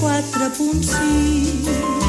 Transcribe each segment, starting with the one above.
4.5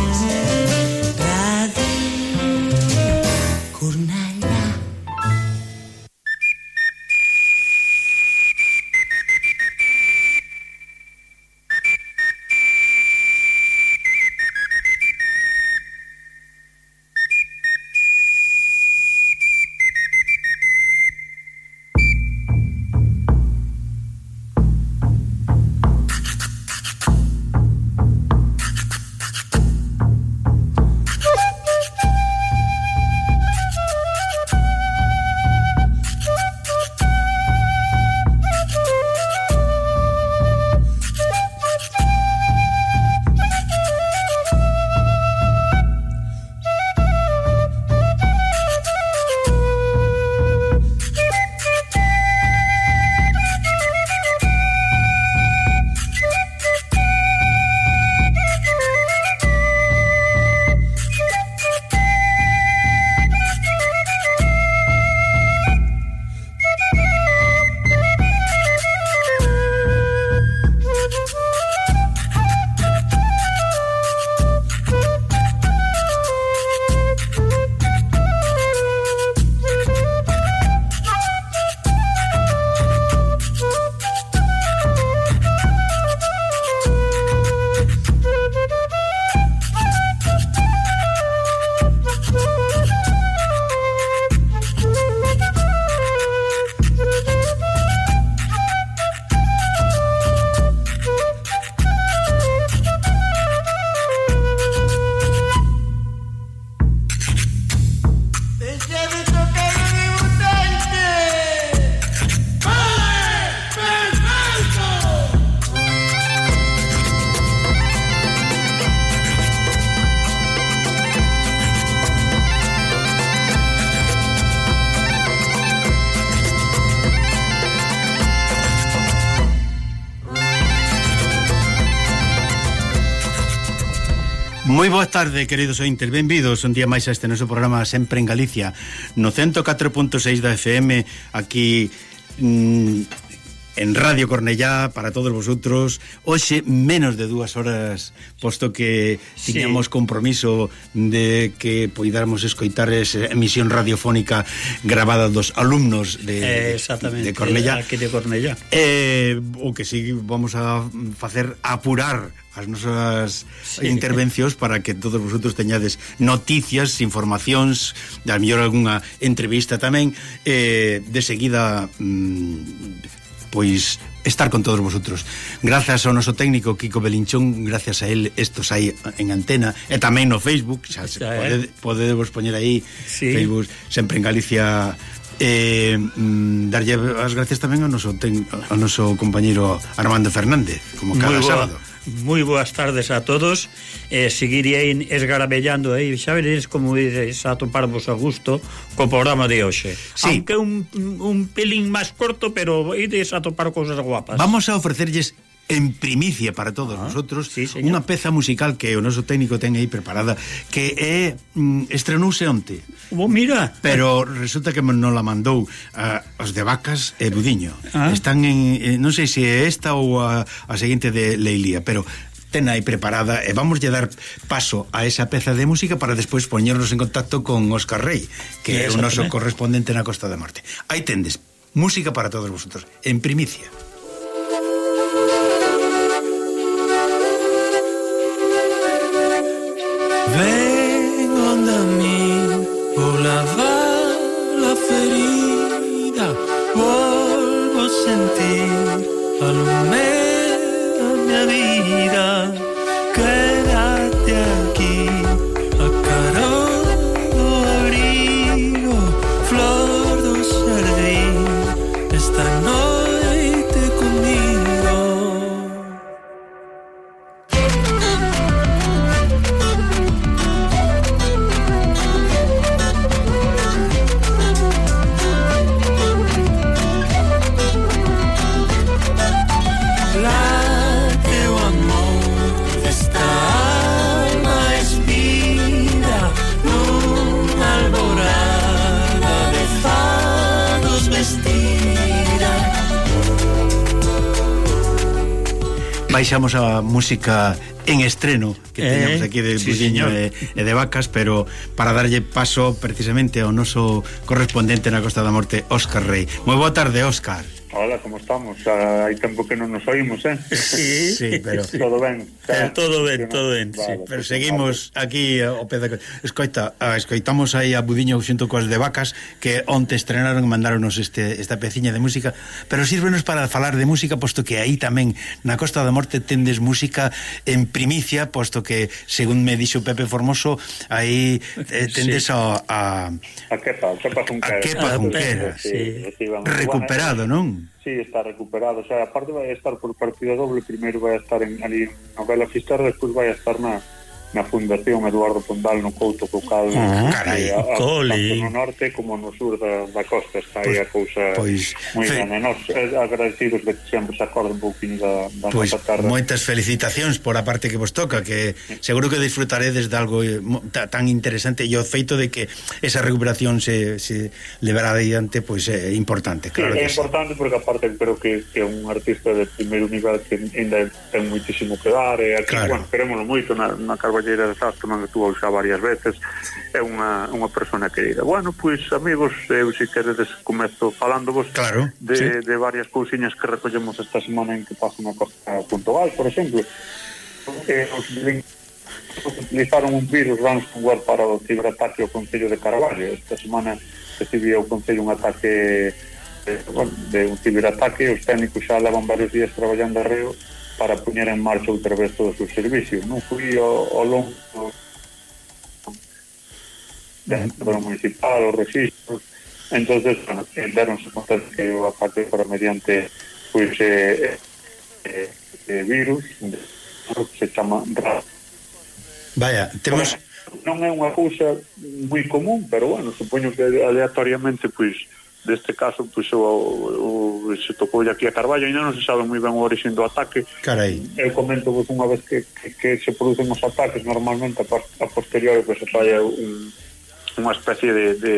Moi boa tarde, queridos ointes, benvidos un día máis a este noso programa Sempre en Galicia no 104.6 da FM aquí mmm, en Radio Cornellá para todos vosotros hoxe menos de dúas horas posto que tiñamos sí. compromiso de que poidáramos escoitar esa emisión radiofónica grabada dos alumnos de, de Cornellá aquí de Cornellá eh, o que sí vamos a facer apurar as nosas sí. intervencións para que todos vosotros teñades noticias, informacións, da mellor algunha entrevista tamén, eh, de seguida mm, pois estar con todos vosotros. Grazas ao noso técnico Kiko Belinchón, gracias a él estos sai en antena e tamén no Facebook, xa se pode, podedevos poñer aí sí. Facebook sempre en Galicia eh, mm, darlle as gracias tamén ao noso, ten, ao noso compañeiro Armando Fernández, como cada sábado moi boas tardes a todos. Eh, Seguiríei esgarabellando aí Xa veréis como ides a toparvos a gusto Co programa de hoxe. Sí. Aunque un, un pelín máis corto Pero ides a topar cousas guapas. Vamos a ofrecerlles en primicia para todos ah, nosotros sí, unha peza musical que o noso técnico ten aí preparada que é mm, estrenouse onte. Oh, mira, pero resulta que non la mandou uh, os de Vacas e Budiño. Ah. Están en eh, non sei se é esta ou a, a seguinte de Leilía, pero ten aí preparada e vamos lle dar paso a esa peza de música para despois poñernos en contacto con Óscar Rey, que é o noso correspondente na Costa da Morte. Aí tendes música para todos vosotros en primicia. They baixamos a música en estreno que eh, teñamos aquí de sí, Budiño e, e de Vacas, pero para darlle paso precisamente ao noso correspondente na Costa da Morte, Óscar Rey. Moi boa tarde, Óscar. Hola, como estamos? Xa hai tempo que non nos oímos, eh? Sí, sí pero... Todo ben. Xa, eh, todo ben, todo ben, vale, sí. Pero pues, seguimos vale. aquí eh, o pé da... Escoita, ah, escoitamos aí a Budiño xunto coas de vacas que onte estrenaron e mandaronos este, esta peciña de música, pero sírvenos para falar de música, posto que aí tamén na Costa da Morte tendes música en primicia, posto que, según me dixo Pepe Formoso, aí eh, tendes sí. a... A, a Kepa, a Kepa ah, junquera. A Kepa junquera, sí. sí. Recuperado, non? Sí, está recuperado. O sea, aparte vai a estar por partida doble, primeiro vai a estar en, ali en Novela Fisterra, despois vai a estar na, na Fundación Eduardo Pondal no Couto Cocal ah, eh, carai, a, a, cole. tanto no norte como no sur da, da costa está aí a pois, cousa pois, moi fe... grande nos eh, agradecidos de que sempre se acorde un pouquinho da, da pois, nosa tarde moitas felicitacións por a parte que vos toca que seguro que disfrutaredes de algo eh, tan interesante e o feito de que esa recuperación se, se levará adiante pois é importante claro sí, que é importante sí. porque aparte creo que, que é un artista de primeiro nivel que ainda ten moitísimo que dar e aquí, claro. bueno, queremoslo moito na, na Caballeira de Sasterman atuou xa varias veces é unha, unha persona querida. Bueno, pois amigos, eu se queredes comezo falándovos claro, de, sí. de varias cousiñas que recollemos esta semana en que pasa na costa puntual por exemplo. Eh, os utilizaron un virus ransomware para o ciberataque ao Concello de Carvalho esta semana recibía o Concello un ataque de, bueno, de un ciberataque os técnicos xa levan varios días traballando arreo para poñer en marcha outra vez todos os servicios. Non fui ao, ao longo do municipal, os registros, entonces bueno, eh, deronse conta que a parte para mediante pois pues, eh, eh, eh, virus se chama RAS. Vaya, temos non é unha cousa moi común, pero bueno, supoño que aleatoriamente pois pues, deste caso puxou o, o, se tocou aquí a Carballo ainda non se sabe moi ben o origen do ataque Carai. e comento vos unha vez que, que, que se producen os ataques normalmente a, a posteriori que se falla un, unha especie de, de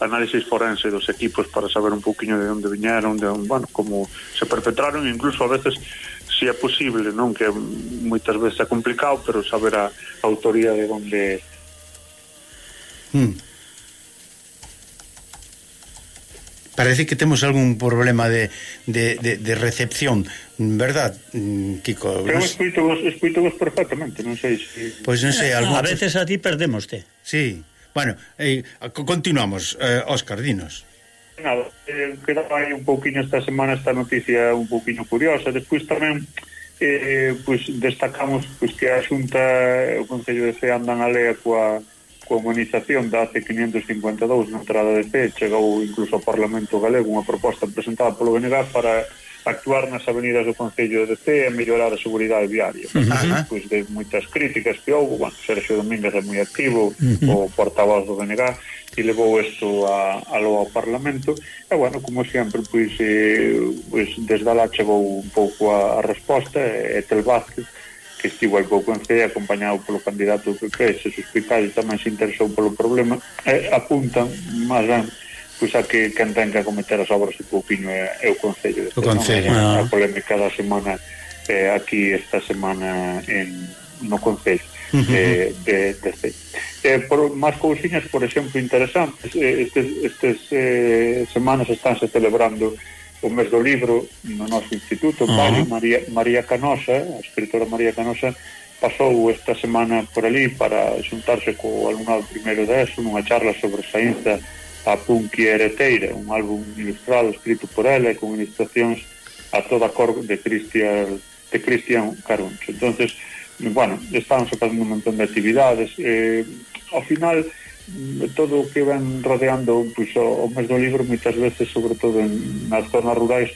análisis forense dos equipos para saber un pouquiño de onde viñeron de, bueno, como se perpetraron incluso a veces se é posible non que moitas veces é complicado pero saber a, a autoría de onde Hmm. parece que temos algún problema de, de, de, de recepción, verdad, Kiko? Pero nos... escuito vos, escuito vos perfectamente, non sei se... Pois pues non sei, algún... A veces a ti perdemos te. Sí, bueno, eh, continuamos, eh, Óscar, dinos. Nada, eh, quedaba aí un pouquinho esta semana esta noticia un pouquinho curiosa, despois tamén eh, pues destacamos pues, que a Xunta o Concello de Cea andan a lea coa, coa humanización da AC 552 na entrada de fe chegou incluso ao Parlamento Galego unha proposta presentada polo BNG para actuar nas avenidas do Concello de C e mellorar a seguridade viaria. Uh pois, eh, -huh. Pois de moitas críticas que houve, bueno, Sergio Domínguez é moi activo, uh -huh. o portavoz do BNG, e levou isto a, a ao Parlamento e bueno, como sempre pois, eh, pois desde lá chegou un pouco a, a resposta e Tel Vázquez que estivo aí pouco en fea acompañado polo candidato do PP se suspicade tamén se interesou polo problema eh, apuntan máis ben pois a que quen ten que acometer as obras de Coupiño é, é o Concello o Concello no? a ah. polémica da semana eh, aquí esta semana en, no Concello uh -huh. eh, de, de Cei eh, por, máis cousiñas, por exemplo, interesantes eh, estes, estes eh, semanas estánse celebrando o mes do libro no noso instituto, uh -huh. Vale, María, María Canosa, a escritora María Canosa, pasou esta semana por ali para xuntarse co alumnado primeiro de ESO nunha charla sobre saínza a Punky Ereteira, un álbum ilustrado escrito por ela e con ilustracións a toda cor de Cristian de Cristian Caruncho. Entonces, bueno, estábamos facendo un montón de actividades. Eh, ao final, de todo o que ven rodeando pois, o, o mesmo libro moitas veces, sobre todo en, nas zonas rurais,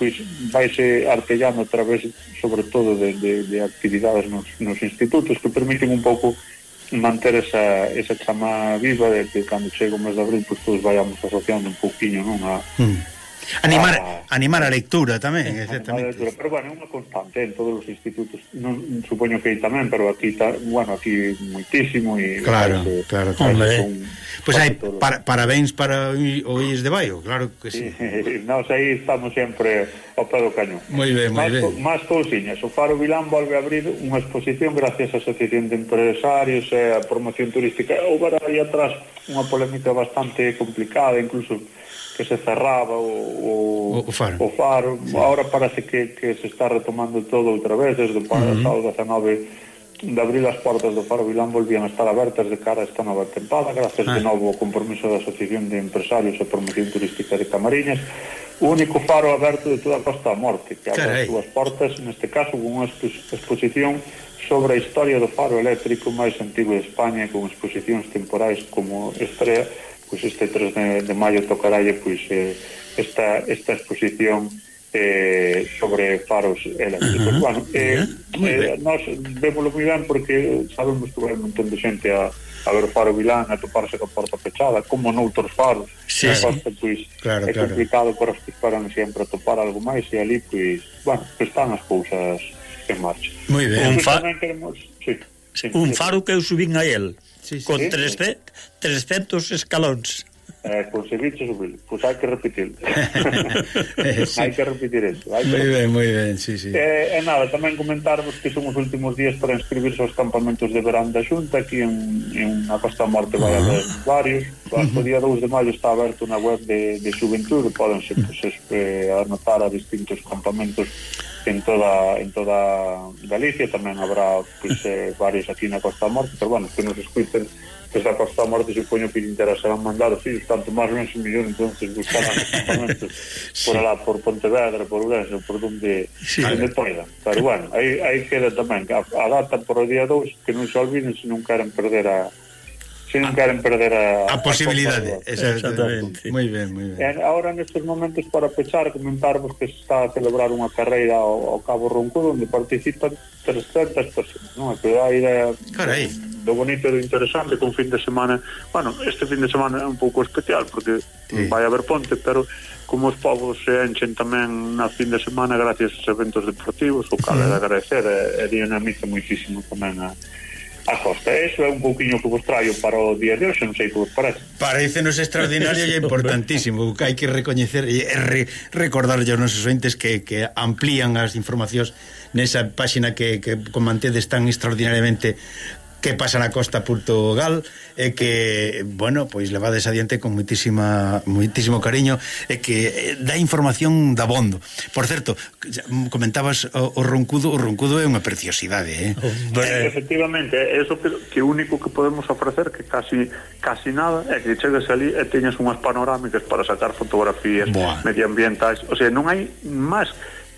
pois vaise artellando a través, sobre todo, de, de, de actividades nos, nos institutos que permiten un pouco manter esa, esa chama viva de que cando chega o mes de abril pois todos vayamos asociando un pouquiño non? A, mm Animar, ah, animar a lectura tamén, exactamente. Lectura, pero bueno, é unha constante en todos os institutos. Non supoño que aí tamén, pero aquí ta, bueno, aquí muitísimo e Claro, parece, claro, claro. Hombre, son, pois pues hai para, parabéns para o Illes de Baio, claro que sí. sí. Nós aí estamos sempre ao pé do cañón. Moi ben, moi ben. Más cousiñas, o Faro Vilán volve a abrir unha exposición gracias á Asociación de Empresarios e a Promoción Turística. Houve aí atrás unha polémica bastante complicada, incluso que se cerraba o, o, o faro, o faro. Sí. ahora parece que, que se está retomando todo outra vez desde o pasado uh -huh. 19 de abril as portas do Faro Vilán volvían a estar abertas de cara a esta nova tempada gracias ah. de novo ao compromiso da Asociación de Empresarios e Promoción Turística de Camariñas o único faro aberto de toda a Costa da Morte que abre as súas portas neste caso con unha exposición sobre a historia do faro eléctrico máis antigo de España con exposicións temporais como Estrela pois este 3 de, de maio tocaralle pois eh, esta, esta exposición eh, sobre faros eléctricos. Uh -huh. Bueno, eh, uh eh, nós vémoslo moi ben porque sabemos que vai un montón de xente a, a ver faro Vilán, a toparse con porta pechada, como noutros faros. Sí, sí. Costa, pois, claro, é claro. complicado para os que esperan sempre a topar algo máis e ali, pois, bueno, pois están as cousas en marcha. Moi ben. Un fa... Queremos... Sí, sí, un faro que eu subín a el sí, sí. con 300, 300 escalóns. Eh, conseguiche subir, pois hai que repetir sí. hai que repetir eso hai que... moi ben, moi ben, sí, sí eh, e nada, tamén comentarvos que son os últimos días para inscribirse aos campamentos de verán da Xunta aquí en, en a Costa Morte vai haber uh -huh. varios hasta o día 2 de maio está aberto na web de, de Xuventude podense pues, es, eh, anotar a distintos campamentos en toda en toda Galicia, tamén habrá pois, eh, varios aquí na Costa Morte, pero bueno, que nos escuiten desde a Costa Morte supoño que interesarán mandar os fillos tanto máis ou menos un millón, entonces buscarán equipamentos sí. por alá, por Pontevedra, por Urense, por donde, sí. donde poida. Pero bueno, aí, aí queda tamén a, a data por o día 2 que non se olviden se non queren perder a, se non queren perder a... A posibilidade, a exactamente. exactamente. Moi ben, moi ben. E ahora nestes momentos para pechar, comentarvos que se está a celebrar unha carreira ao, ao Cabo Ronco onde participan 300 persoas, non? A que dá idea eh, Carai. do bonito e do interesante que un fin de semana... Bueno, este fin de semana é un pouco especial, porque sí. vai haber ponte, pero como os povos se enchen tamén na fin de semana gracias aos eventos deportivos, o cal é de agradecer e, e dinamiza moitísimo tamén a, A costa eso é un pouquiño que vos traio para o día de hoxe, non sei que vos parece. Parecenos extraordinario e importantísimo, que hai que recoñecer e re, recordar aos nosos ointes que, que amplían as informacións nesa páxina que, que comantedes tan extraordinariamente que pasa na costa Portugal e que, bueno, pois levades adiante con moitísima, moitísimo cariño e que eh, dá información da bondo. Por certo, comentabas o, o roncudo, o roncudo é unha preciosidade, eh? Hombre. Efectivamente, é eso que, que único que podemos ofrecer que casi casi nada é que chegues ali e teñas unhas panorámicas para sacar fotografías Buah. medioambientais, o sea, non hai máis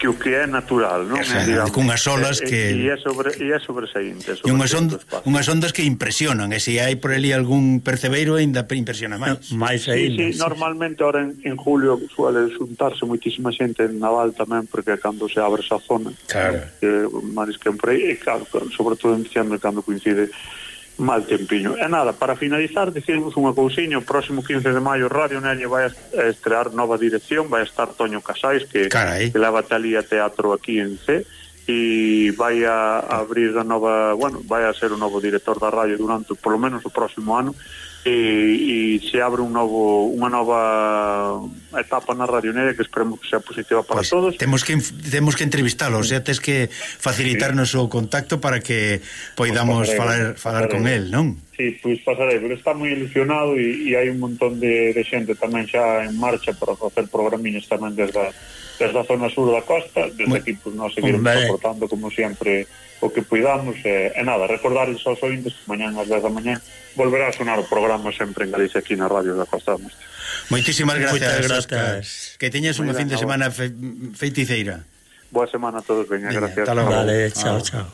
que o que é natural, non? Esa, Digamos, cunhas olas e, que... E é, sobre, e é sobresaínte. Sobre e unhas, on, unhas ondas que impresionan, e se hai por ali algún percebeiro, ainda impresiona máis. Máis. Sí, sí, normalmente ahora en, en julio suele xuntarse moitísima xente en Naval tamén, porque cando se abre esa zona, claro. que marisquen por aí, e claro, sobre todo en diciembre, cando coincide mal tempiño. E nada, para finalizar, dicirvos unha cousiña, o próximo 15 de maio Radio Nelle vai a estrear nova dirección, vai estar Toño Casais, que, Carai. que leva talía teatro aquí en C, e vai a abrir a nova, bueno, vai a ser o novo director da radio durante polo menos o próximo ano, e, e se abre un novo unha nova etapa na Radioneira que esperemos que sea positiva para pois, todos. Temos que temos que entrevistalo, xa tes que facilitarnos sí. o contacto para que poidamos pues falar falar pasarei. con el, non? Sí, pois pasarei, pero está moi ilusionado e, e hai un montón de, de xente tamén xa en marcha para facer programiños tamén desde desde a zona sur da costa, desde Muy, aquí pois pues, nós seguiremos soportando como sempre o que puidamos e, e nada, recordarles aos ointes que mañán ás 10 da mañán volverá a sonar o programa sempre en Galicia aquí na Radio da Costa da Mostra. Moitísimas gracias, gracias. Que teñas unha fin de semana fe, feiticeira. Boa semana a todos, veña, veña gracias. Talo, vale, chao, chao.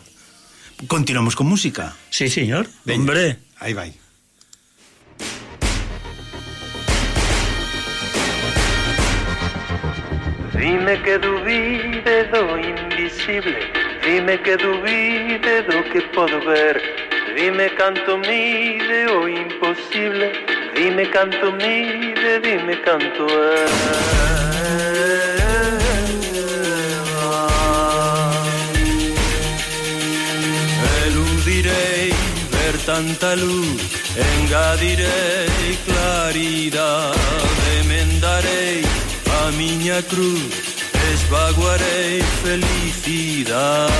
Continuamos con música. Sí, señor. Veña. Hombre. Aí vai. Dime que dubide do invisible Dime che dubbi de lo che puedo ver. Dime canto mide o imposible. Dime canto mide, dime canto es. Ver tanta luz, engadirei claridade, emendarei a miña cruz desvaguaré felicidad.